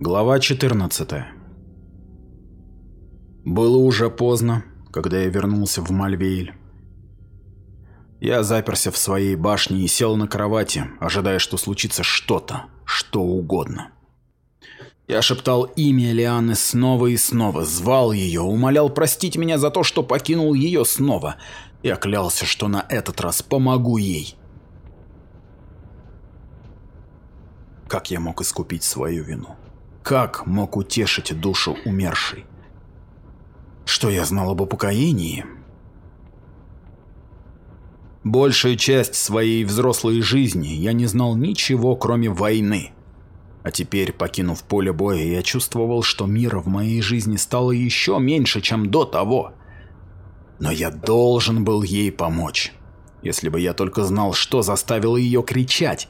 Глава 14 Было уже поздно, когда я вернулся в Мальвейль. Я заперся в своей башне и сел на кровати, ожидая, что случится что-то, что угодно. Я шептал имя Лианы снова и снова, звал ее, умолял простить меня за то, что покинул ее снова. Я клялся, что на этот раз помогу ей. Как я мог искупить свою вину? Как мог утешить душу умершей? Что я знал об упокоении? Большую часть своей взрослой жизни я не знал ничего, кроме войны. А теперь, покинув поле боя, я чувствовал, что мира в моей жизни стало еще меньше, чем до того. Но я должен был ей помочь. Если бы я только знал, что заставило ее кричать.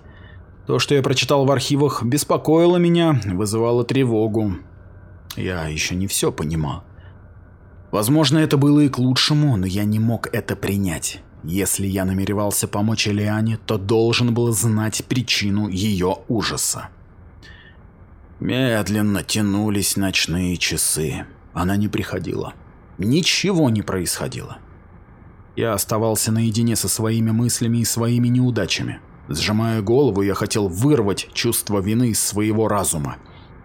То, что я прочитал в архивах, беспокоило меня, вызывало тревогу. Я еще не все понимал. Возможно, это было и к лучшему, но я не мог это принять. Если я намеревался помочь Элиане, то должен был знать причину ее ужаса. Медленно тянулись ночные часы. Она не приходила. Ничего не происходило. Я оставался наедине со своими мыслями и своими неудачами. Сжимая голову, я хотел вырвать чувство вины из своего разума.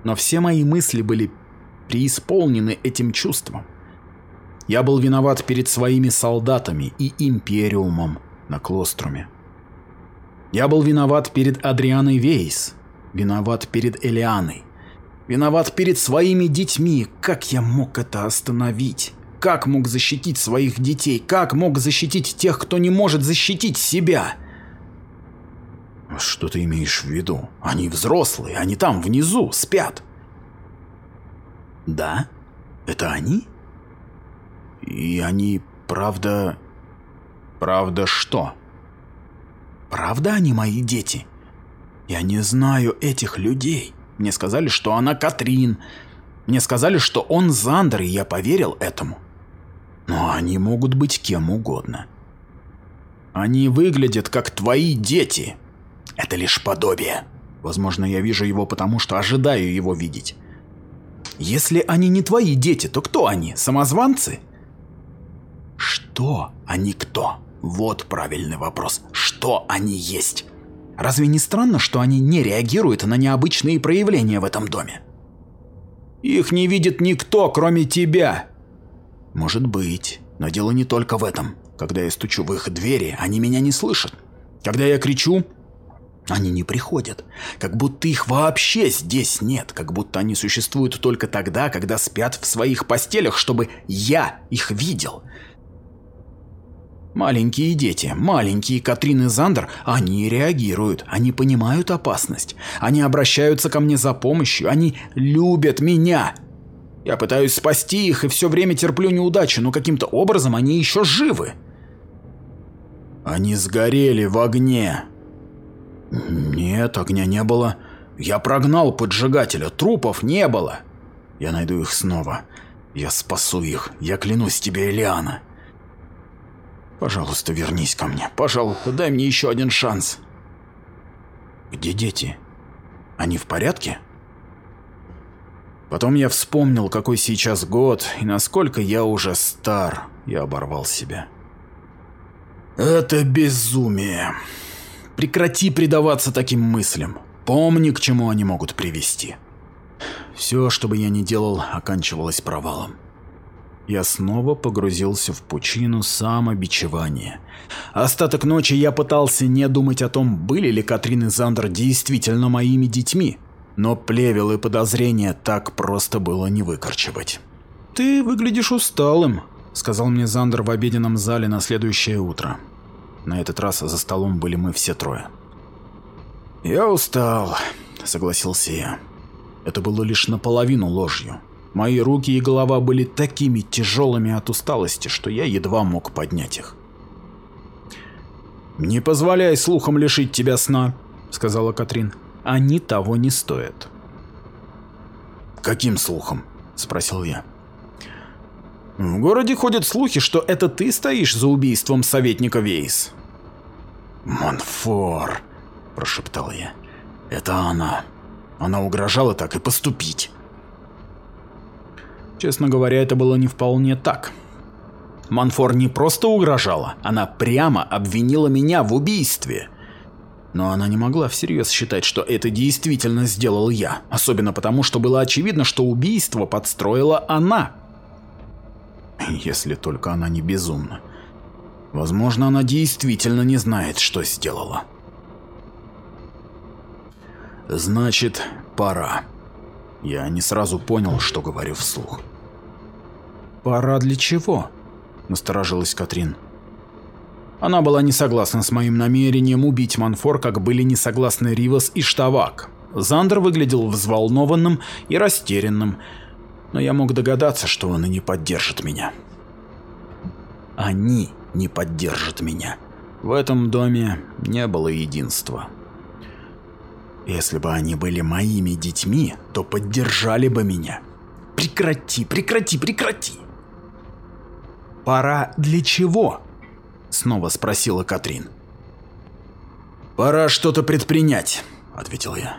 Но все мои мысли были преисполнены этим чувством. Я был виноват перед своими солдатами и Империумом на Клоструме. Я был виноват перед Адрианой Вейс, виноват перед Элианой, виноват перед своими детьми. Как я мог это остановить? Как мог защитить своих детей? Как мог защитить тех, кто не может защитить себя? Что ты имеешь в виду? Они взрослые, они там внизу спят. Да? Это они? И они, правда... Правда что? Правда они мои дети? Я не знаю этих людей. Мне сказали, что она Катрин. Мне сказали, что он Зандер, и я поверил этому. Но они могут быть кем угодно. Они выглядят как твои дети. Это лишь подобие. Возможно, я вижу его потому, что ожидаю его видеть. Если они не твои дети, то кто они? Самозванцы? Что они кто? Вот правильный вопрос. Что они есть? Разве не странно, что они не реагируют на необычные проявления в этом доме? Их не видит никто, кроме тебя. Может быть, но дело не только в этом. Когда я стучу в их двери, они меня не слышат. Когда я кричу, они не приходят, как будто их вообще здесь нет, как будто они существуют только тогда, когда спят в своих постелях, чтобы я их видел. Маленькие дети, маленькие Катрин и Зандер, они реагируют, они понимают опасность, они обращаются ко мне за помощью, они любят меня. Я пытаюсь спасти их и все время терплю неудачи, но каким-то образом они еще живы. Они сгорели в огне, нет, огня не было. Я прогнал поджигателя, трупов не было. Я найду их снова. Я спасу их. Я клянусь тебе, Элиана. Пожалуйста, вернись ко мне. Пожалуйста, дай мне еще один шанс. Где дети? Они в порядке? Потом я вспомнил, какой сейчас год и насколько я уже стар. Я оборвал себя. Это безумие. Прекрати предаваться таким мыслям. Помни, к чему они могут привести. Все, что бы я ни делал, оканчивалось провалом. Я снова погрузился в пучину самобичевания. Остаток ночи я пытался не думать о том, были ли Катрин и Зандер действительно моими детьми, но плевел и подозрения так просто было не выкорчевать. «Ты выглядишь усталым», — сказал мне Зандер в обеденном зале на следующее утро. На этот раз за столом были мы все трое. «Я устал», — согласился я. Это было лишь наполовину ложью. Мои руки и голова были такими тяжелыми от усталости, что я едва мог поднять их. «Не позволяй слухам лишить тебя сна», — сказала Катрин. «Они того не стоят». «Каким слухом?» — спросил я. В городе ходят слухи, что это ты стоишь за убийством советника Вейс. Монфор, прошептал я. Это она. Она угрожала так и поступить. Честно говоря, это было не вполне так. Манфор не просто угрожала, она прямо обвинила меня в убийстве. Но она не могла всерьез считать, что это действительно сделал я, особенно потому, что было очевидно, что убийство подстроила она. Если только она не безумна. Возможно, она действительно не знает, что сделала. Значит, пора. Я не сразу понял, что говорю вслух. «Пора для чего?» – насторожилась Катрин. Она была не согласна с моим намерением убить Манфор, как были не согласны Ривас и Штавак. Зандер выглядел взволнованным и растерянным, но я мог догадаться, что он и не поддержит меня. Они не поддержат меня. В этом доме не было единства. Если бы они были моими детьми, то поддержали бы меня. Прекрати, прекрати, прекрати. Пора для чего? Снова спросила Катрин. Пора что-то предпринять, ответил я.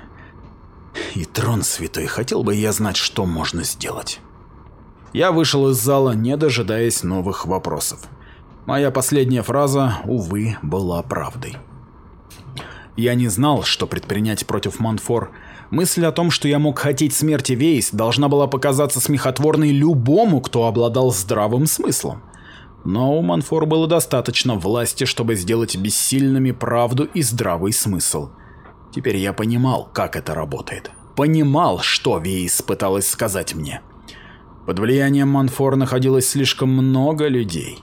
И трон святой, хотел бы я знать, что можно сделать. Я вышел из зала, не дожидаясь новых вопросов. Моя последняя фраза, увы, была правдой. Я не знал, что предпринять против Манфор. Мысль о том, что я мог хотеть смерти Вейс, должна была показаться смехотворной любому, кто обладал здравым смыслом. Но у Манфор было достаточно власти, чтобы сделать бессильными правду и здравый смысл. Теперь я понимал, как это работает. Понимал, что Вейс пыталась сказать мне. Под влиянием Манфор находилось слишком много людей.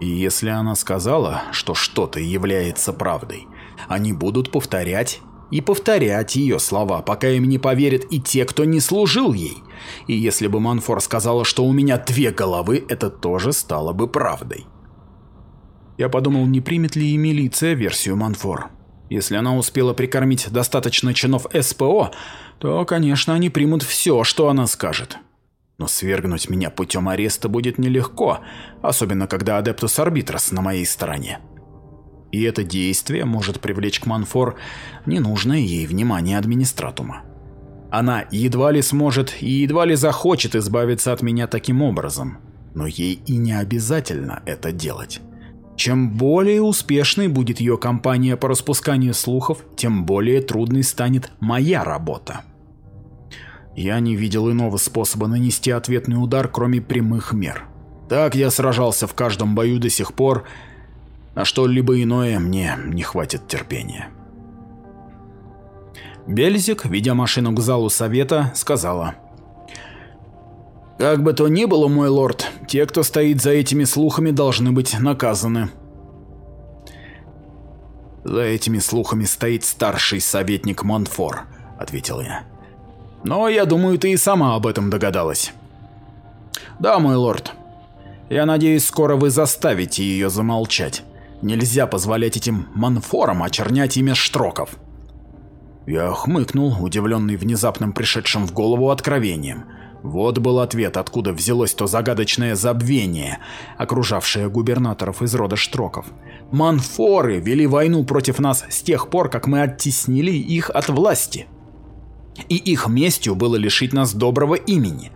И если она сказала, что что-то является правдой, они будут повторять и повторять ее слова, пока им не поверят и те, кто не служил ей. И если бы Манфор сказала, что у меня две головы, это тоже стало бы правдой. Я подумал, не примет ли и милиция версию Манфор. Если она успела прикормить достаточно чинов СПО, то, конечно, они примут все, что она скажет. Но свергнуть меня путем ареста будет нелегко, особенно когда Адептус Арбитрос на моей стороне. И это действие может привлечь к Манфор ненужное ей внимание администратума. Она едва ли сможет и едва ли захочет избавиться от меня таким образом, но ей и не обязательно это делать. Чем более успешной будет ее кампания по распусканию слухов, тем более трудной станет моя работа. Я не видел иного способа нанести ответный удар, кроме прямых мер. Так я сражался в каждом бою до сих пор, на что-либо иное мне не хватит терпения. Бельзик, ведя машину к залу совета, сказала. «Как бы то ни было, мой лорд, те, кто стоит за этими слухами, должны быть наказаны». «За этими слухами стоит старший советник Монфор», — ответил я. «Но я думаю, ты и сама об этом догадалась». «Да, мой лорд. Я надеюсь, скоро вы заставите ее замолчать». Нельзя позволять этим манфорам очернять имя Штроков. Я хмыкнул, удивленный внезапным пришедшим в голову откровением. Вот был ответ, откуда взялось то загадочное забвение, окружавшее губернаторов из рода Штроков. Манфоры вели войну против нас с тех пор, как мы оттеснили их от власти и их местью было лишить нас доброго имени.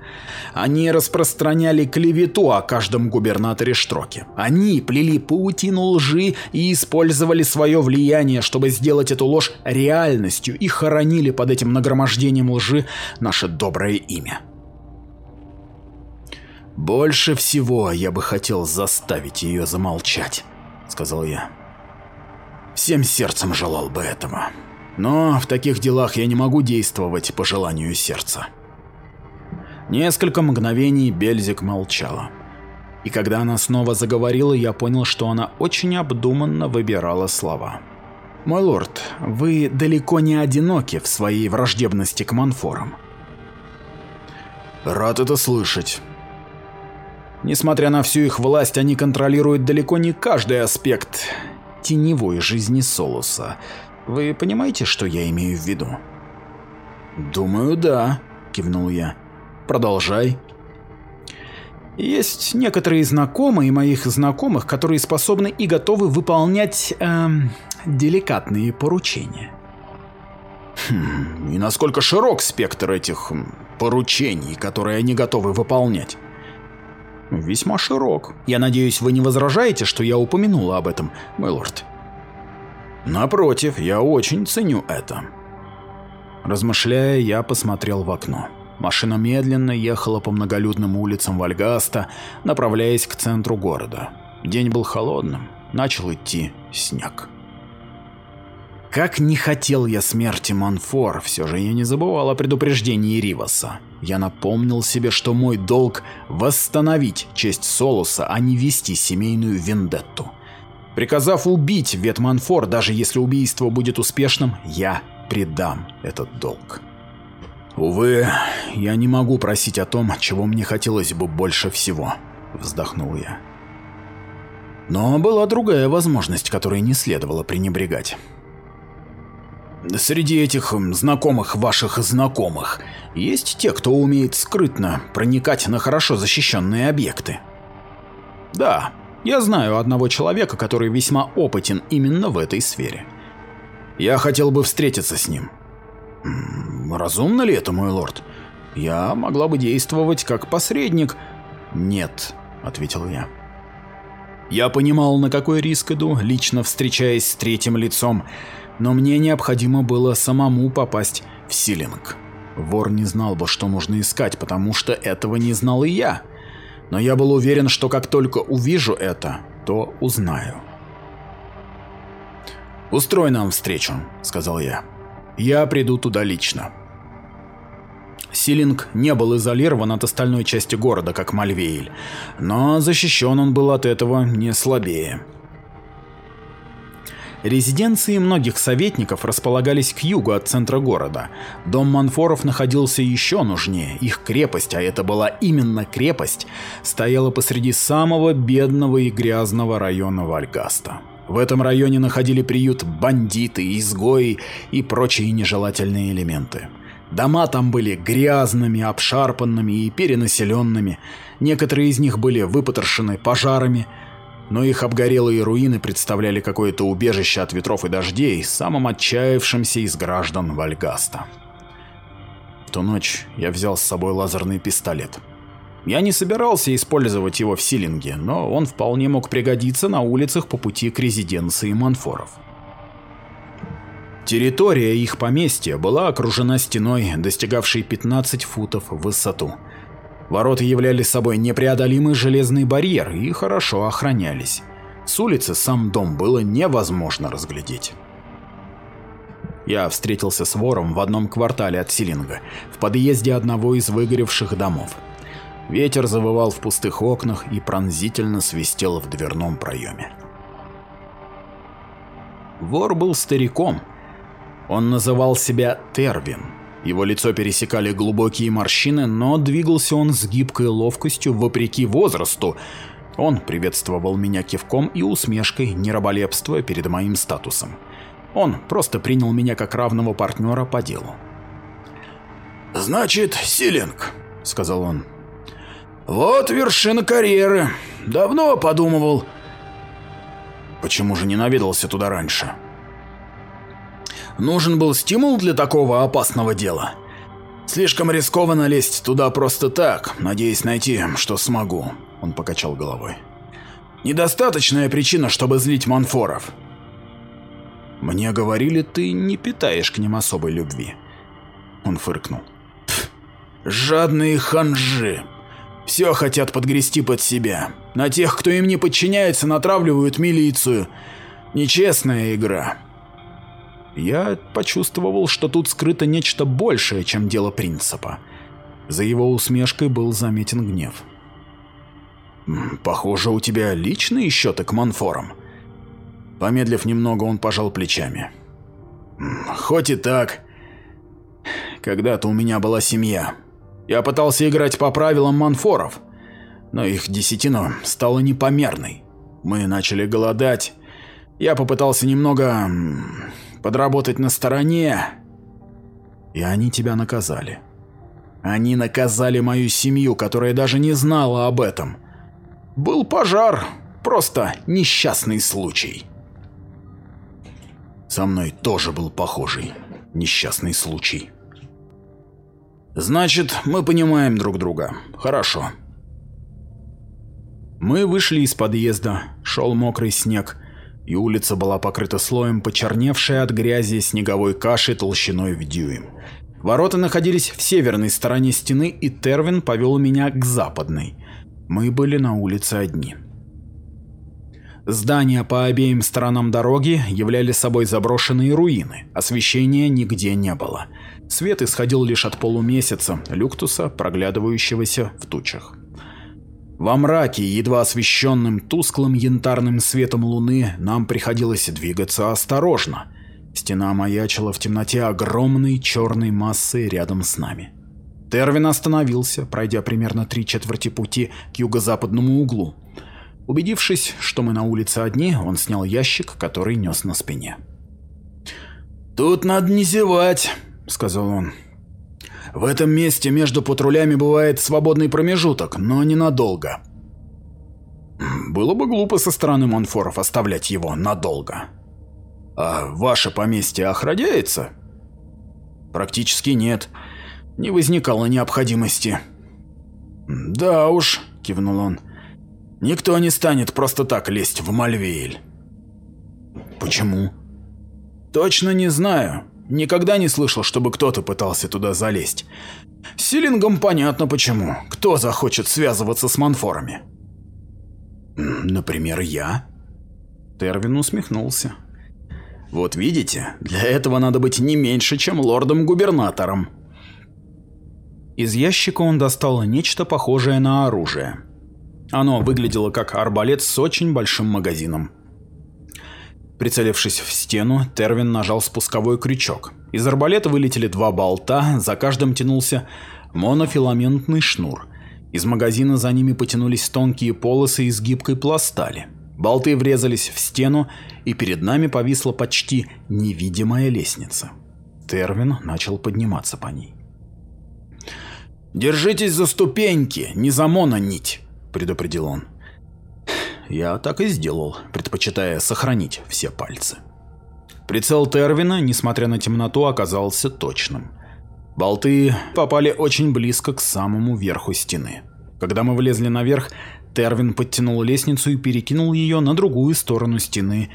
Они распространяли клевету о каждом губернаторе Штроке. Они плели паутину лжи и использовали свое влияние, чтобы сделать эту ложь реальностью и хоронили под этим нагромождением лжи наше доброе имя. «Больше всего я бы хотел заставить ее замолчать», — сказал я. «Всем сердцем желал бы этого». Но в таких делах я не могу действовать по желанию сердца. Несколько мгновений Бельзик молчала. И когда она снова заговорила, я понял, что она очень обдуманно выбирала слова. «Мой лорд, вы далеко не одиноки в своей враждебности к Манфорам». «Рад это слышать». Несмотря на всю их власть, они контролируют далеко не каждый аспект теневой жизни Солуса – вы понимаете, что я имею в виду? Думаю, да, кивнул я. Продолжай. Есть некоторые знакомые моих знакомых, которые способны и готовы выполнять эм, деликатные поручения. Хм, и насколько широк спектр этих поручений, которые они готовы выполнять? Весьма широк. Я надеюсь, вы не возражаете, что я упомянула об этом, милорд? Напротив, я очень ценю это. Размышляя, я посмотрел в окно. Машина медленно ехала по многолюдным улицам Вальгаста, направляясь к центру города. День был холодным, начал идти снег. Как не хотел я смерти Манфор, все же я не забывал о предупреждении Риваса. Я напомнил себе, что мой долг – восстановить честь Солуса, а не вести семейную вендетту. Приказав убить Ветманфор, даже если убийство будет успешным, я предам этот долг. Увы, я не могу просить о том, чего мне хотелось бы больше всего, вздохнул я. Но была другая возможность, которой не следовало пренебрегать. Среди этих знакомых ваших знакомых есть те, кто умеет скрытно проникать на хорошо защищенные объекты? Да, я знаю одного человека, который весьма опытен именно в этой сфере. Я хотел бы встретиться с ним. Разумно ли это, мой лорд? Я могла бы действовать как посредник. Нет, ответил я. Я понимал, на какой риск иду, лично встречаясь с третьим лицом, но мне необходимо было самому попасть в Силинг. Вор не знал бы, что нужно искать, потому что этого не знал и я. Но я был уверен, что как только увижу это, то узнаю. «Устрой нам встречу», — сказал я. «Я приду туда лично». Силинг не был изолирован от остальной части города, как Мальвейль, но защищен он был от этого не слабее. Резиденции многих советников располагались к югу от центра города. Дом Манфоров находился еще нужнее. Их крепость, а это была именно крепость, стояла посреди самого бедного и грязного района Вальгаста. В этом районе находили приют бандиты, изгои и прочие нежелательные элементы. Дома там были грязными, обшарпанными и перенаселенными. Некоторые из них были выпотрошены пожарами, но их обгорелые руины представляли какое-то убежище от ветров и дождей самым отчаявшимся из граждан Вальгаста. В ту ночь я взял с собой лазерный пистолет. Я не собирался использовать его в Силинге, но он вполне мог пригодиться на улицах по пути к резиденции Манфоров. Территория их поместья была окружена стеной, достигавшей 15 футов в высоту. Ворота являли собой непреодолимый железный барьер и хорошо охранялись. С улицы сам дом было невозможно разглядеть. Я встретился с вором в одном квартале от Силинга, в подъезде одного из выгоревших домов. Ветер завывал в пустых окнах и пронзительно свистел в дверном проеме. Вор был стариком, он называл себя Тервин. Его лицо пересекали глубокие морщины, но двигался он с гибкой ловкостью вопреки возрасту. Он приветствовал меня кивком и усмешкой, не раболепствуя перед моим статусом. Он просто принял меня как равного партнера по делу. «Значит, Силинг», — сказал он. «Вот вершина карьеры. Давно подумывал». «Почему же не наведался туда раньше?» Нужен был стимул для такого опасного дела. Слишком рискованно лезть туда просто так, надеясь найти, что смогу. Он покачал головой. Недостаточная причина, чтобы злить Манфоров. Мне говорили, ты не питаешь к ним особой любви. Он фыркнул. Жадные ханжи. Все хотят подгрести под себя. На тех, кто им не подчиняется, натравливают милицию. Нечестная игра. Я почувствовал, что тут скрыто нечто большее, чем дело принципа. За его усмешкой был заметен гнев. «Похоже, у тебя личные счеты к Манфорам». Помедлив немного, он пожал плечами. «Хоть и так. Когда-то у меня была семья. Я пытался играть по правилам Манфоров, но их десятина стала непомерной. Мы начали голодать. Я попытался немного подработать на стороне. И они тебя наказали. Они наказали мою семью, которая даже не знала об этом. Был пожар, просто несчастный случай. Со мной тоже был похожий несчастный случай. Значит, мы понимаем друг друга. Хорошо. Мы вышли из подъезда, шел мокрый снег, и улица была покрыта слоем почерневшей от грязи снеговой каши толщиной в дюйм. Ворота находились в северной стороне стены, и Тервин повел меня к западной. Мы были на улице одни. Здания по обеим сторонам дороги являли собой заброшенные руины, освещения нигде не было. Свет исходил лишь от полумесяца, люктуса, проглядывающегося в тучах. Во мраке, едва освещенным тусклым янтарным светом луны, нам приходилось двигаться осторожно. Стена маячила в темноте огромной черной массой рядом с нами. Тервин остановился, пройдя примерно три четверти пути к юго-западному углу. Убедившись, что мы на улице одни, он снял ящик, который нес на спине. «Тут надо не зевать», — сказал он. «В этом месте между патрулями бывает свободный промежуток, но ненадолго». «Было бы глупо со стороны Монфоров оставлять его надолго». «А ваше поместье охраняется?» «Практически нет. Не возникало необходимости». «Да уж», — кивнул он. Никто не станет просто так лезть в Мальвейль. Почему? Точно не знаю. Никогда не слышал, чтобы кто-то пытался туда залезть. С Силингом понятно почему. Кто захочет связываться с Манфорами? Например, я? Тервин усмехнулся. Вот видите, для этого надо быть не меньше, чем лордом-губернатором. Из ящика он достал нечто похожее на оружие. Оно выглядело как арбалет с очень большим магазином. Прицелившись в стену, Тервин нажал спусковой крючок. Из арбалета вылетели два болта, за каждым тянулся монофиламентный шнур. Из магазина за ними потянулись тонкие полосы из гибкой пластали. Болты врезались в стену, и перед нами повисла почти невидимая лестница. Тервин начал подниматься по ней. «Держитесь за ступеньки, не за мононить!» – предупредил он. Я так и сделал, предпочитая сохранить все пальцы. Прицел Тервина, несмотря на темноту, оказался точным. Болты попали очень близко к самому верху стены. Когда мы влезли наверх, Тервин подтянул лестницу и перекинул ее на другую сторону стены.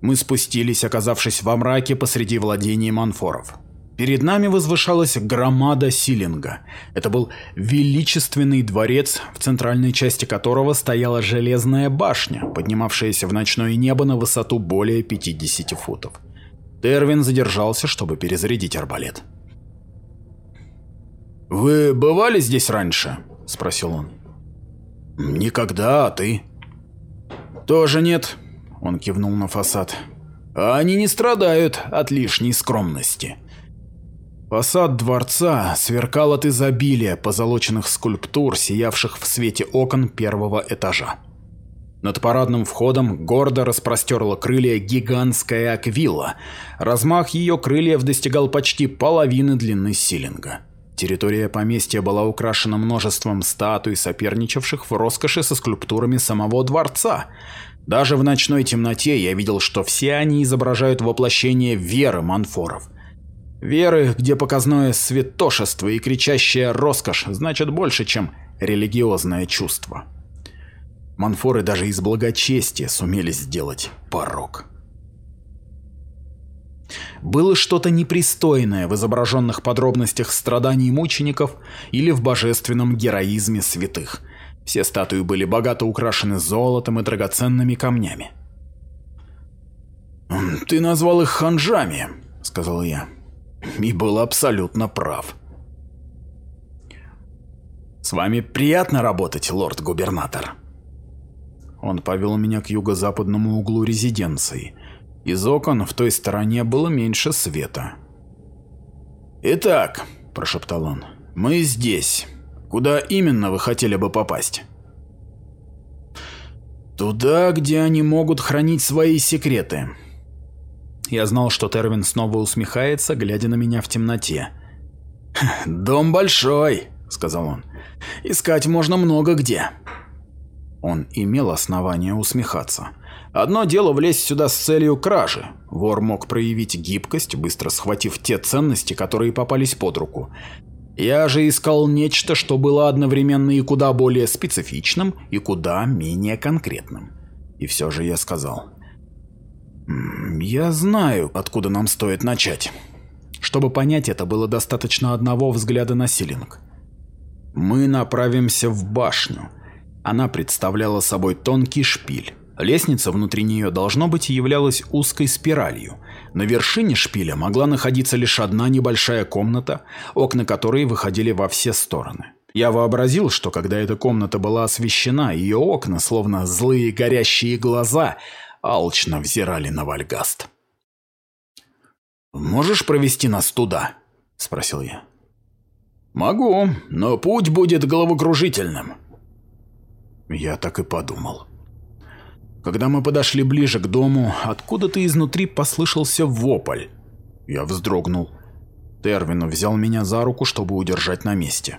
Мы спустились, оказавшись во мраке посреди владений Манфоров. Перед нами возвышалась громада Силинга. Это был величественный дворец, в центральной части которого стояла железная башня, поднимавшаяся в ночное небо на высоту более 50 футов. Тервин задержался, чтобы перезарядить арбалет. «Вы бывали здесь раньше?» – спросил он. «Никогда, а ты?» «Тоже нет», – он кивнул на фасад. «Они не страдают от лишней скромности». Фасад дворца сверкал от изобилия позолоченных скульптур, сиявших в свете окон первого этажа. Над парадным входом гордо распростерла крылья гигантская аквилла. Размах ее крыльев достигал почти половины длины силинга. Территория поместья была украшена множеством статуй, соперничавших в роскоши со скульптурами самого дворца. Даже в ночной темноте я видел, что все они изображают воплощение веры манфоров. Веры, где показное святошество и кричащая роскошь значат больше, чем религиозное чувство. Манфоры даже из благочестия сумели сделать порог. Было что-то непристойное в изображенных подробностях страданий мучеников или в божественном героизме святых. Все статуи были богато украшены золотом и драгоценными камнями. «Ты назвал их ханжами», — сказал я и был абсолютно прав. «С вами приятно работать, лорд-губернатор». Он повел меня к юго-западному углу резиденции. Из окон в той стороне было меньше света. «Итак», – прошептал он, – «мы здесь. Куда именно вы хотели бы попасть?» «Туда, где они могут хранить свои секреты», я знал, что Тервин снова усмехается, глядя на меня в темноте. «Дом большой», — сказал он. «Искать можно много где». Он имел основание усмехаться. Одно дело влезть сюда с целью кражи. Вор мог проявить гибкость, быстро схватив те ценности, которые попались под руку. Я же искал нечто, что было одновременно и куда более специфичным, и куда менее конкретным. И все же я сказал. «Я знаю, откуда нам стоит начать». Чтобы понять это, было достаточно одного взгляда на Силинг. Мы направимся в башню. Она представляла собой тонкий шпиль. Лестница внутри нее, должно быть, являлась узкой спиралью. На вершине шпиля могла находиться лишь одна небольшая комната, окна которой выходили во все стороны. Я вообразил, что когда эта комната была освещена, ее окна, словно злые горящие глаза, алчно взирали на Вальгаст. «Можешь провести нас туда?» – спросил я. «Могу, но путь будет головокружительным». Я так и подумал. Когда мы подошли ближе к дому, откуда-то изнутри послышался вопль. Я вздрогнул. Тервин взял меня за руку, чтобы удержать на месте.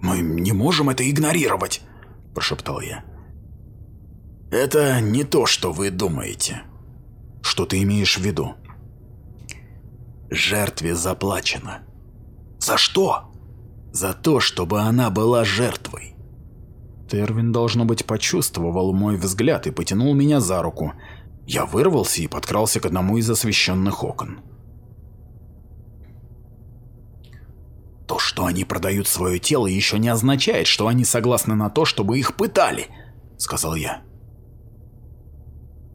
«Мы не можем это игнорировать», – прошептал я. «Это не то, что вы думаете». «Что ты имеешь в виду?» «Жертве заплачено». «За что?» «За то, чтобы она была жертвой». Тервин, должно быть, почувствовал мой взгляд и потянул меня за руку. Я вырвался и подкрался к одному из освещенных окон. То, что они продают свое тело, еще не означает, что они согласны на то, чтобы их пытали, сказал я.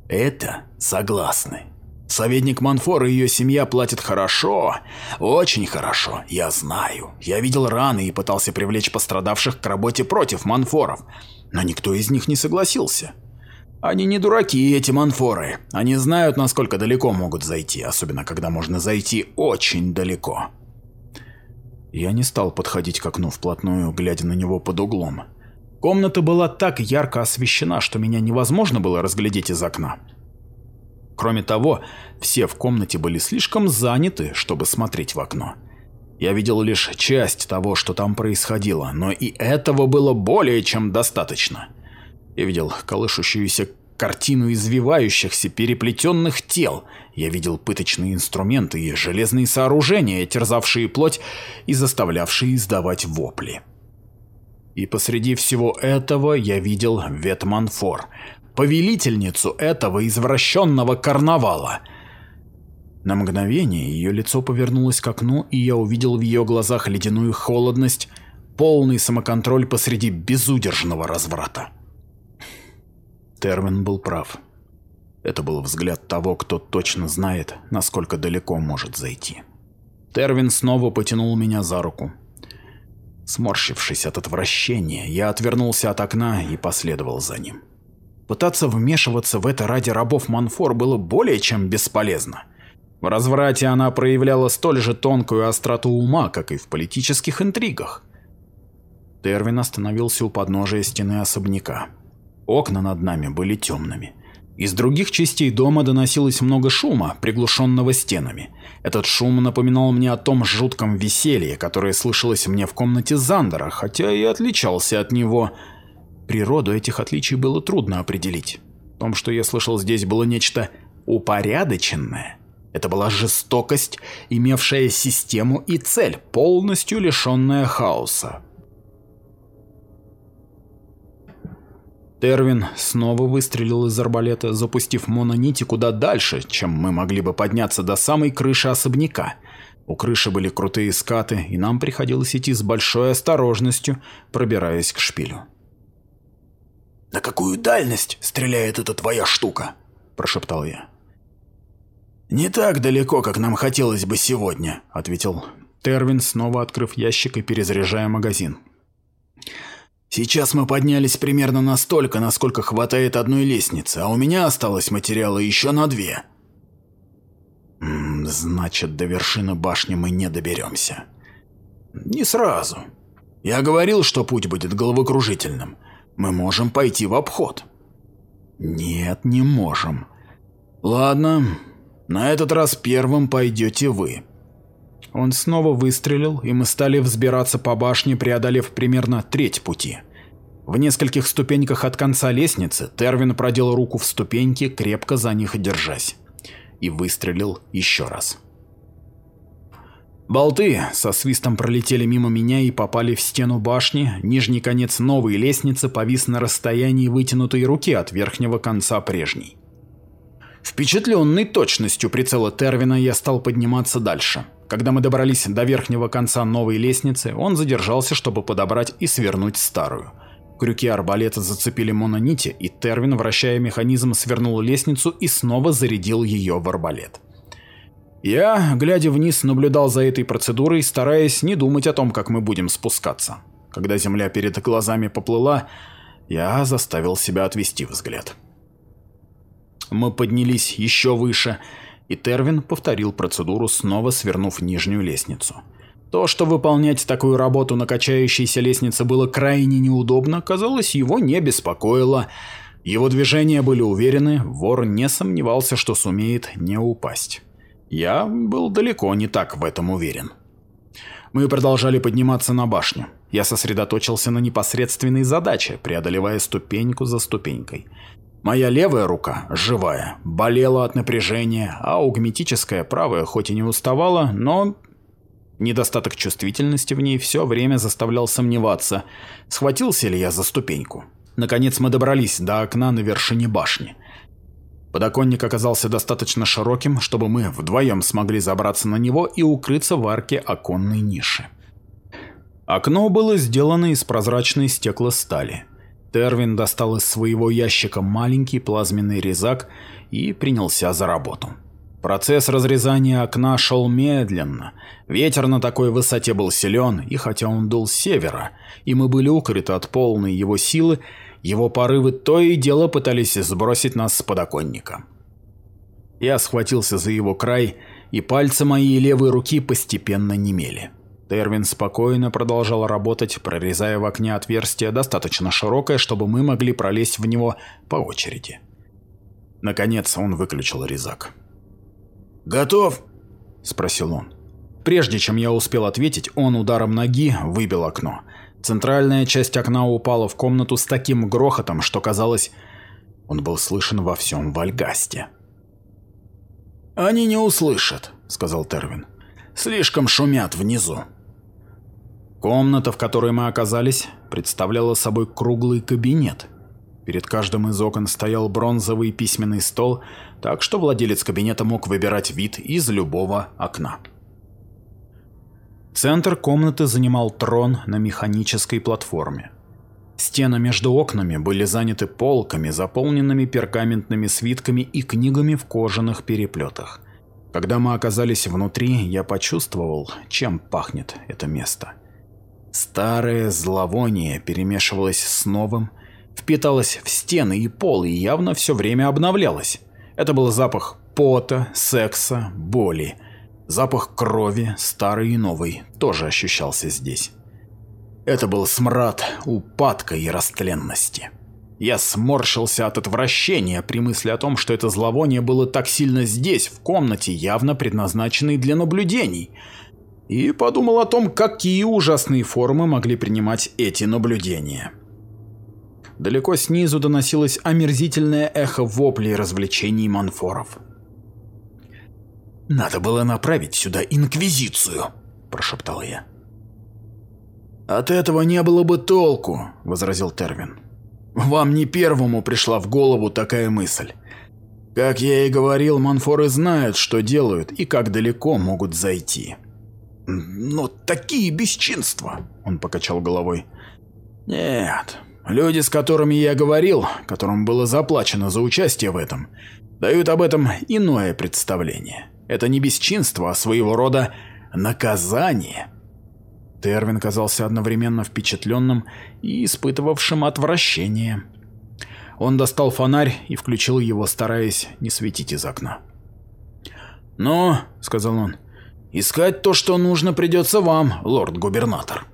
Это согласны. Советник Манфор и ее семья платят хорошо, очень хорошо, я знаю. Я видел раны и пытался привлечь пострадавших к работе против Манфоров, но никто из них не согласился. Они не дураки, эти Манфоры. Они знают, насколько далеко могут зайти, особенно когда можно зайти очень далеко. Я не стал подходить к окну вплотную, глядя на него под углом. Комната была так ярко освещена, что меня невозможно было разглядеть из окна. Кроме того, все в комнате были слишком заняты, чтобы смотреть в окно. Я видел лишь часть того, что там происходило, но и этого было более чем достаточно. Я видел колышущуюся картину извивающихся переплетенных тел. Я видел пыточные инструменты и железные сооружения, терзавшие плоть и заставлявшие издавать вопли. И посреди всего этого я видел Ветманфор, повелительницу этого извращенного карнавала. На мгновение ее лицо повернулось к окну, и я увидел в ее глазах ледяную холодность, полный самоконтроль посреди безудержного разврата. Тервин был прав. Это был взгляд того, кто точно знает, насколько далеко может зайти. Тервин снова потянул меня за руку. Сморщившись от отвращения, я отвернулся от окна и последовал за ним. Пытаться вмешиваться в это ради рабов Манфор было более чем бесполезно. В разврате она проявляла столь же тонкую остроту ума, как и в политических интригах. Тервин остановился у подножия стены особняка. Окна над нами были темными. Из других частей дома доносилось много шума, приглушенного стенами. Этот шум напоминал мне о том жутком веселье, которое слышалось мне в комнате Зандера, хотя и отличался от него – Природу этих отличий было трудно определить. В том, что я слышал здесь, было нечто упорядоченное. Это была жестокость, имевшая систему и цель, полностью лишенная хаоса. Тервин снова выстрелил из арбалета, запустив мононити куда дальше, чем мы могли бы подняться до самой крыши особняка. У крыши были крутые скаты, и нам приходилось идти с большой осторожностью, пробираясь к шпилю. «На какую дальность стреляет эта твоя штука?» – прошептал я. «Не так далеко, как нам хотелось бы сегодня», – ответил Тервин, снова открыв ящик и перезаряжая магазин. «Сейчас мы поднялись примерно настолько, насколько хватает одной лестницы, а у меня осталось материала еще на две». «Значит, до вершины башни мы не доберемся». «Не сразу. Я говорил, что путь будет головокружительным. Мы можем пойти в обход. Нет, не можем. Ладно, на этот раз первым пойдете вы. Он снова выстрелил, и мы стали взбираться по башне, преодолев примерно треть пути. В нескольких ступеньках от конца лестницы Тервин продел руку в ступеньки, крепко за них держась. И выстрелил еще раз. Болты со свистом пролетели мимо меня и попали в стену башни, нижний конец новой лестницы повис на расстоянии вытянутой руки от верхнего конца прежней. Впечатленный точностью прицела Тервина я стал подниматься дальше. Когда мы добрались до верхнего конца новой лестницы, он задержался, чтобы подобрать и свернуть старую. Крюки арбалета зацепили мононити, и Тервин, вращая механизм, свернул лестницу и снова зарядил ее в арбалет. Я, глядя вниз, наблюдал за этой процедурой, стараясь не думать о том, как мы будем спускаться. Когда земля перед глазами поплыла, я заставил себя отвести взгляд. Мы поднялись еще выше, и Тервин повторил процедуру, снова свернув нижнюю лестницу. То, что выполнять такую работу на качающейся лестнице было крайне неудобно, казалось, его не беспокоило. Его движения были уверены, вор не сомневался, что сумеет не упасть. Я был далеко не так в этом уверен. Мы продолжали подниматься на башню. Я сосредоточился на непосредственной задаче, преодолевая ступеньку за ступенькой. Моя левая рука, живая, болела от напряжения, а аугметическая правая хоть и не уставала, но недостаток чувствительности в ней все время заставлял сомневаться, схватился ли я за ступеньку. Наконец мы добрались до окна на вершине башни. Подоконник оказался достаточно широким, чтобы мы вдвоем смогли забраться на него и укрыться в арке оконной ниши. Окно было сделано из прозрачной стеклостали. Тервин достал из своего ящика маленький плазменный резак и принялся за работу. Процесс разрезания окна шел медленно. Ветер на такой высоте был силен, и хотя он дул с севера, и мы были укрыты от полной его силы, его порывы то и дело пытались сбросить нас с подоконника. Я схватился за его край, и пальцы моей левой руки постепенно немели. Тервин спокойно продолжал работать, прорезая в окне отверстие достаточно широкое, чтобы мы могли пролезть в него по очереди. Наконец он выключил резак. «Готов?» – спросил он. Прежде чем я успел ответить, он ударом ноги выбил окно. Центральная часть окна упала в комнату с таким грохотом, что казалось, он был слышен во всем Вальгасте. «Они не услышат», – сказал Тервин. «Слишком шумят внизу». Комната, в которой мы оказались, представляла собой круглый кабинет. Перед каждым из окон стоял бронзовый письменный стол, так что владелец кабинета мог выбирать вид из любого окна. Центр комнаты занимал трон на механической платформе. Стены между окнами были заняты полками, заполненными пергаментными свитками и книгами в кожаных переплетах. Когда мы оказались внутри, я почувствовал, чем пахнет это место. Старое зловоние перемешивалось с новым, впиталось в стены и пол и явно все время обновлялось. Это был запах пота, секса, боли. Запах крови, старый и новый, тоже ощущался здесь. Это был смрад упадка и растленности. Я сморщился от отвращения при мысли о том, что это зловоние было так сильно здесь, в комнате, явно предназначенной для наблюдений – и подумал о том, какие ужасные формы могли принимать эти наблюдения. Далеко снизу доносилось омерзительное эхо воплей развлечений манфоров. «Надо было направить сюда Инквизицию», – прошептал я. «От этого не было бы толку», – возразил Тервин. «Вам не первому пришла в голову такая мысль. Как я и говорил, манфоры знают, что делают и как далеко могут зайти». «Но такие бесчинства!» – он покачал головой. «Нет, люди, с которыми я говорил, которым было заплачено за участие в этом, дают об этом иное представление. Это не бесчинство, а своего рода наказание». Тервин казался одновременно впечатленным и испытывавшим отвращение. Он достал фонарь и включил его, стараясь не светить из окна. «Ну», — сказал он, Искать то, что нужно, придется вам, лорд-губернатор.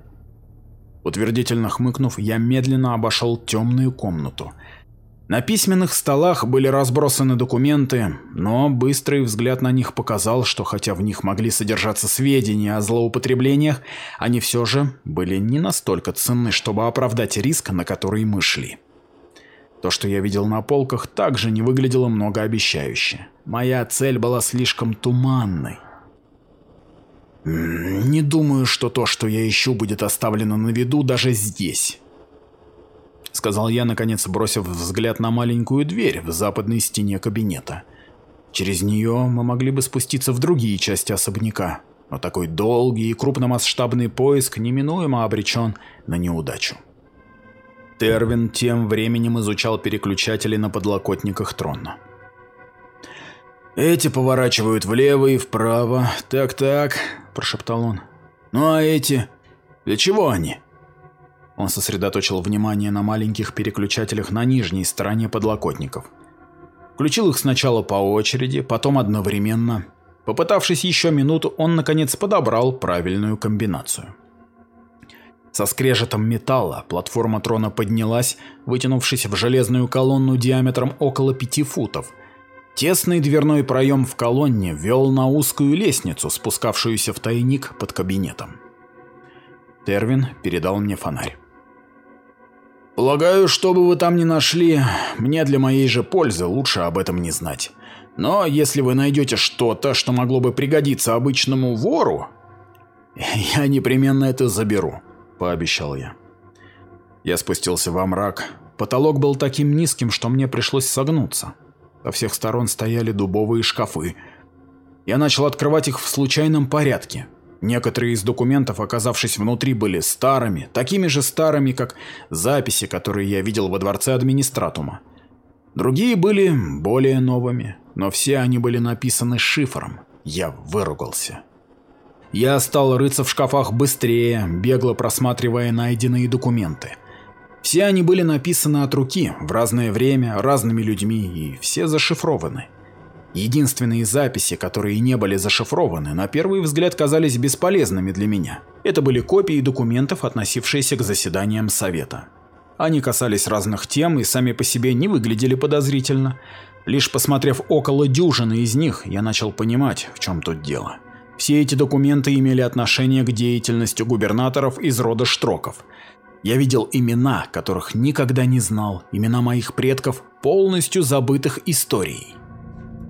Утвердительно хмыкнув, я медленно обошел темную комнату. На письменных столах были разбросаны документы, но быстрый взгляд на них показал, что хотя в них могли содержаться сведения о злоупотреблениях, они все же были не настолько ценны, чтобы оправдать риск, на который мы шли. То, что я видел на полках, также не выглядело многообещающе. Моя цель была слишком туманной. Не думаю, что то, что я ищу, будет оставлено на виду даже здесь сказал я, наконец бросив взгляд на маленькую дверь в западной стене кабинета. Через нее мы могли бы спуститься в другие части особняка, но такой долгий и крупномасштабный поиск неминуемо обречен на неудачу. Тервин тем временем изучал переключатели на подлокотниках трона. «Эти поворачивают влево и вправо, так-так», – прошептал он. «Ну а эти? Для чего они?» Он сосредоточил внимание на маленьких переключателях на нижней стороне подлокотников. Включил их сначала по очереди, потом одновременно. Попытавшись еще минуту, он наконец подобрал правильную комбинацию. Со скрежетом металла платформа трона поднялась, вытянувшись в железную колонну диаметром около пяти футов. Тесный дверной проем в колонне вел на узкую лестницу, спускавшуюся в тайник под кабинетом. Тервин передал мне фонарь. Полагаю, что бы вы там ни нашли, мне для моей же пользы лучше об этом не знать. Но если вы найдете что-то, что могло бы пригодиться обычному вору, я непременно это заберу, пообещал я. Я спустился во мрак. Потолок был таким низким, что мне пришлось согнуться. Со всех сторон стояли дубовые шкафы. Я начал открывать их в случайном порядке. Некоторые из документов, оказавшись внутри, были старыми, такими же старыми, как записи, которые я видел во дворце администратума. Другие были более новыми, но все они были написаны шифром. Я выругался. Я стал рыться в шкафах быстрее, бегло просматривая найденные документы. Все они были написаны от руки, в разное время, разными людьми, и все зашифрованы. Единственные записи, которые не были зашифрованы, на первый взгляд казались бесполезными для меня. Это были копии документов, относившиеся к заседаниям Совета. Они касались разных тем и сами по себе не выглядели подозрительно. Лишь посмотрев около дюжины из них, я начал понимать, в чем тут дело. Все эти документы имели отношение к деятельности губернаторов из рода Штроков. Я видел имена, которых никогда не знал, имена моих предков, полностью забытых историей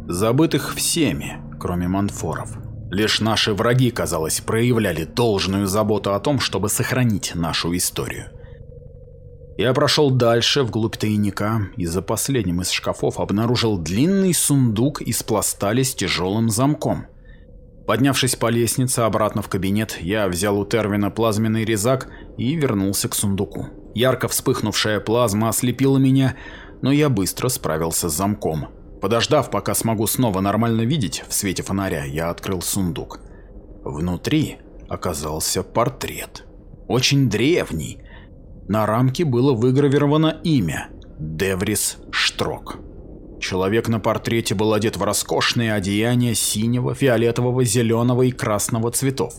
забытых всеми, кроме манфоров. Лишь наши враги, казалось, проявляли должную заботу о том, чтобы сохранить нашу историю. Я прошел дальше, вглубь тайника, и за последним из шкафов обнаружил длинный сундук из пластали с тяжелым замком. Поднявшись по лестнице обратно в кабинет, я взял у Тервина плазменный резак и вернулся к сундуку. Ярко вспыхнувшая плазма ослепила меня, но я быстро справился с замком. Подождав, пока смогу снова нормально видеть в свете фонаря, я открыл сундук. Внутри оказался портрет. Очень древний. На рамке было выгравировано имя – Деврис Штрок. Человек на портрете был одет в роскошные одеяния синего, фиолетового, зеленого и красного цветов.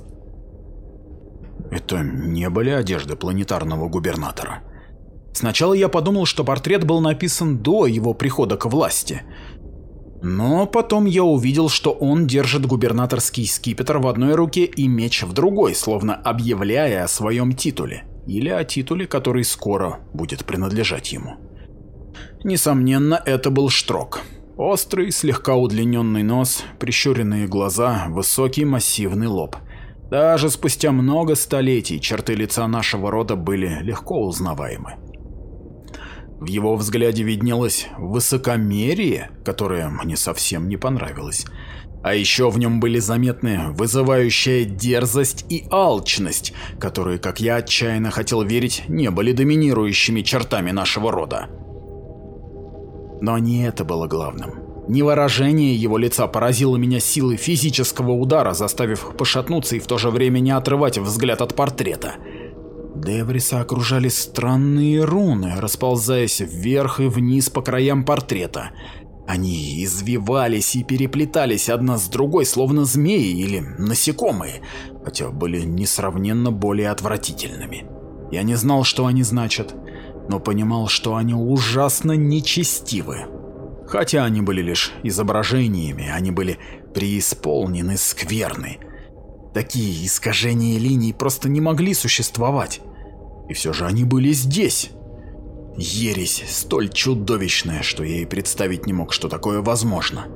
Это не были одежды планетарного губернатора. Сначала я подумал, что портрет был написан до его прихода к власти, но потом я увидел, что он держит губернаторский скипетр в одной руке и меч в другой, словно объявляя о своем титуле. Или о титуле, который скоро будет принадлежать ему. Несомненно, это был Штрок. Острый, слегка удлиненный нос, прищуренные глаза, высокий массивный лоб. Даже спустя много столетий черты лица нашего рода были легко узнаваемы. В его взгляде виднелось высокомерие, которое мне совсем не понравилось. А еще в нем были заметны вызывающая дерзость и алчность, которые, как я отчаянно хотел верить, не были доминирующими чертами нашего рода. Но не это было главным. Не выражение его лица поразило меня силой физического удара, заставив пошатнуться и в то же время не отрывать взгляд от портрета. Девриса окружали странные руны, расползаясь вверх и вниз по краям портрета. Они извивались и переплетались одна с другой, словно змеи или насекомые, хотя были несравненно более отвратительными. Я не знал, что они значат. Но понимал, что они ужасно нечестивы. Хотя они были лишь изображениями, они были преисполнены скверны. Такие искажения линий просто не могли существовать. И все же они были здесь. Ересь столь чудовищная, что я и представить не мог, что такое возможно.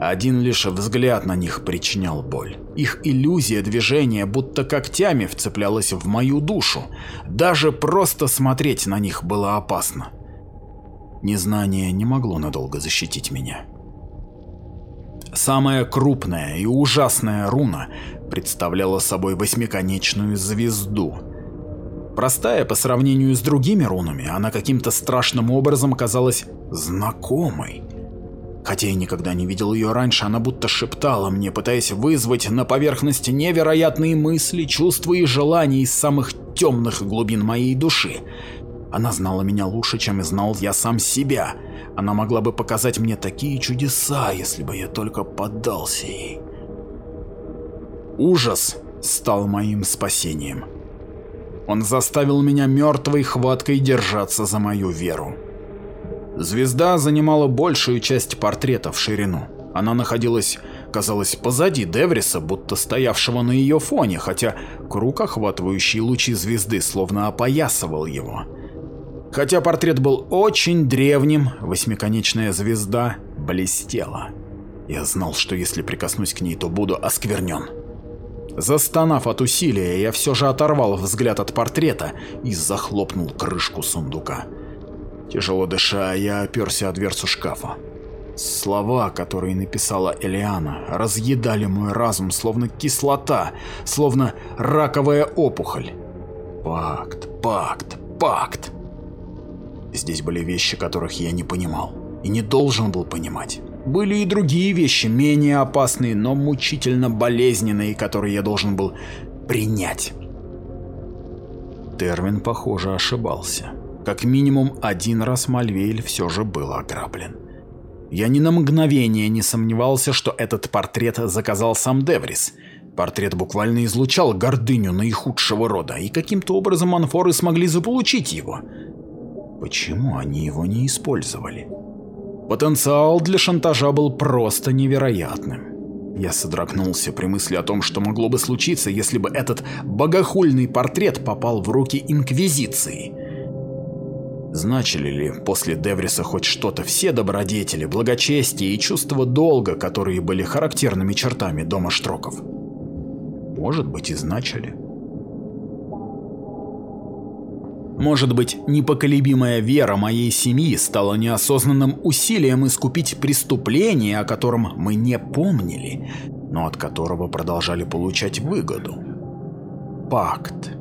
Один лишь взгляд на них причинял боль. Их иллюзия движения будто когтями вцеплялась в мою душу. Даже просто смотреть на них было опасно. Незнание не могло надолго защитить меня. Самая крупная и ужасная руна представляла собой восьмиконечную звезду. Простая по сравнению с другими рунами, она каким-то страшным образом казалась знакомой. Хотя я никогда не видел ее раньше, она будто шептала мне, пытаясь вызвать на поверхность невероятные мысли, чувства и желания из самых темных глубин моей души. Она знала меня лучше, чем и знал я сам себя. Она могла бы показать мне такие чудеса, если бы я только поддался ей. Ужас стал моим спасением. Он заставил меня мертвой хваткой держаться за мою веру. Звезда занимала большую часть портрета в ширину. Она находилась, казалось, позади Девриса, будто стоявшего на ее фоне, хотя круг, охватывающий лучи звезды, словно опоясывал его. Хотя портрет был очень древним, восьмиконечная звезда блестела. Я знал, что если прикоснусь к ней, то буду осквернен. Застонав от усилия, я все же оторвал взгляд от портрета и захлопнул крышку сундука. Тяжело дыша, я оперся о дверцу шкафа. Слова, которые написала Элиана, разъедали мой разум, словно кислота, словно раковая опухоль. Пакт, пакт, пакт. Здесь были вещи, которых я не понимал и не должен был понимать. Были и другие вещи, менее опасные, но мучительно болезненные, которые я должен был принять. Тервин, похоже, ошибался. Как минимум один раз Мальвейль все же был ограблен. Я ни на мгновение не сомневался, что этот портрет заказал сам Деврис. Портрет буквально излучал гордыню наихудшего рода, и каким-то образом анфоры смогли заполучить его. Почему они его не использовали? Потенциал для шантажа был просто невероятным. Я содрогнулся при мысли о том, что могло бы случиться, если бы этот богохульный портрет попал в руки Инквизиции. Значили ли после Девриса хоть что-то все добродетели, благочестие и чувство долга, которые были характерными чертами дома Штроков? Может быть и значили. Может быть, непоколебимая вера моей семьи стала неосознанным усилием искупить преступление, о котором мы не помнили, но от которого продолжали получать выгоду. Пакт.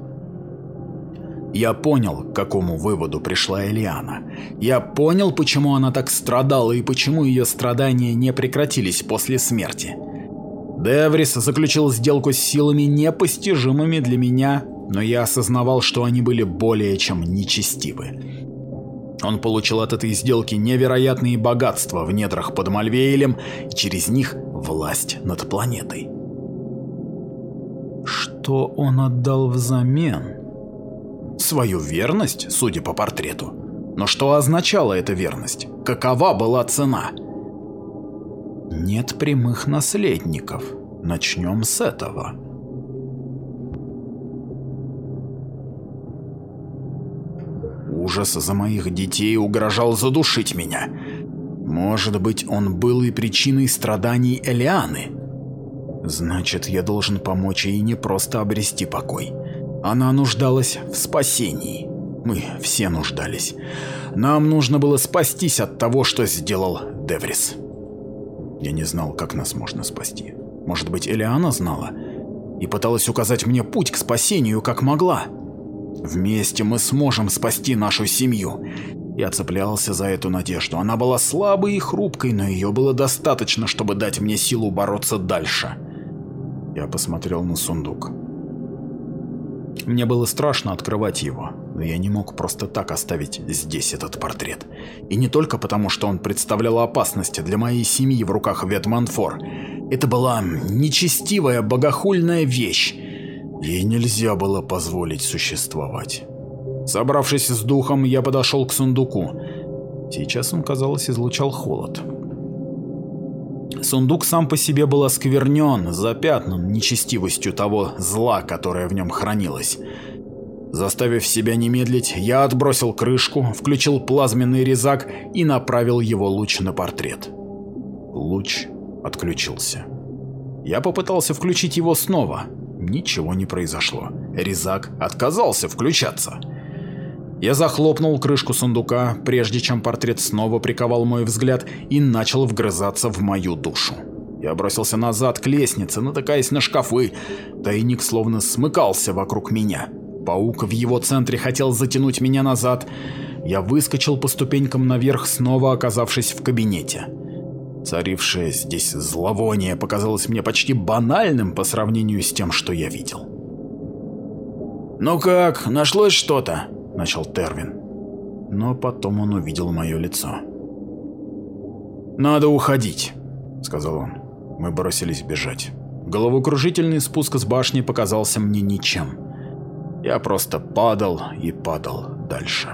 Я понял, к какому выводу пришла Элиана. Я понял, почему она так страдала и почему ее страдания не прекратились после смерти. Деврис заключил сделку с силами непостижимыми для меня но я осознавал, что они были более чем нечестивы. Он получил от этой сделки невероятные богатства в недрах под Мальвейлем и через них власть над планетой. Что он отдал взамен? Свою верность, судя по портрету. Но что означала эта верность? Какова была цена? Нет прямых наследников. Начнем с этого. Ужас за моих детей угрожал задушить меня. Может быть, он был и причиной страданий Элианы. Значит, я должен помочь ей не просто обрести покой. Она нуждалась в спасении. Мы все нуждались. Нам нужно было спастись от того, что сделал Деврис. Я не знал, как нас можно спасти. Может быть, Элиана знала и пыталась указать мне путь к спасению, как могла. Вместе мы сможем спасти нашу семью. Я цеплялся за эту надежду. Она была слабой и хрупкой, но ее было достаточно, чтобы дать мне силу бороться дальше. Я посмотрел на сундук. Мне было страшно открывать его, но я не мог просто так оставить здесь этот портрет. И не только потому, что он представлял опасность для моей семьи в руках Ветманфор. Это была нечестивая, богохульная вещь, Ей нельзя было позволить существовать. Собравшись с духом, я подошел к сундуку. Сейчас он, казалось, излучал холод. Сундук сам по себе был осквернен, запятнан нечестивостью того зла, которое в нем хранилось. Заставив себя не медлить, я отбросил крышку, включил плазменный резак и направил его луч на портрет. Луч отключился. Я попытался включить его снова. Ничего не произошло. Резак отказался включаться. Я захлопнул крышку сундука, прежде чем портрет снова приковал мой взгляд и начал вгрызаться в мою душу. Я бросился назад к лестнице, натыкаясь на шкафы. Тайник словно смыкался вокруг меня. Паук в его центре хотел затянуть меня назад. Я выскочил по ступенькам наверх, снова оказавшись в кабинете. Царившее здесь зловоние показалось мне почти банальным по сравнению с тем, что я видел. «Ну как, нашлось что-то?» – начал Тервин. Но потом он увидел мое лицо. «Надо уходить», – сказал он. Мы бросились бежать. Головокружительный спуск с башни показался мне ничем. Я просто падал и падал дальше.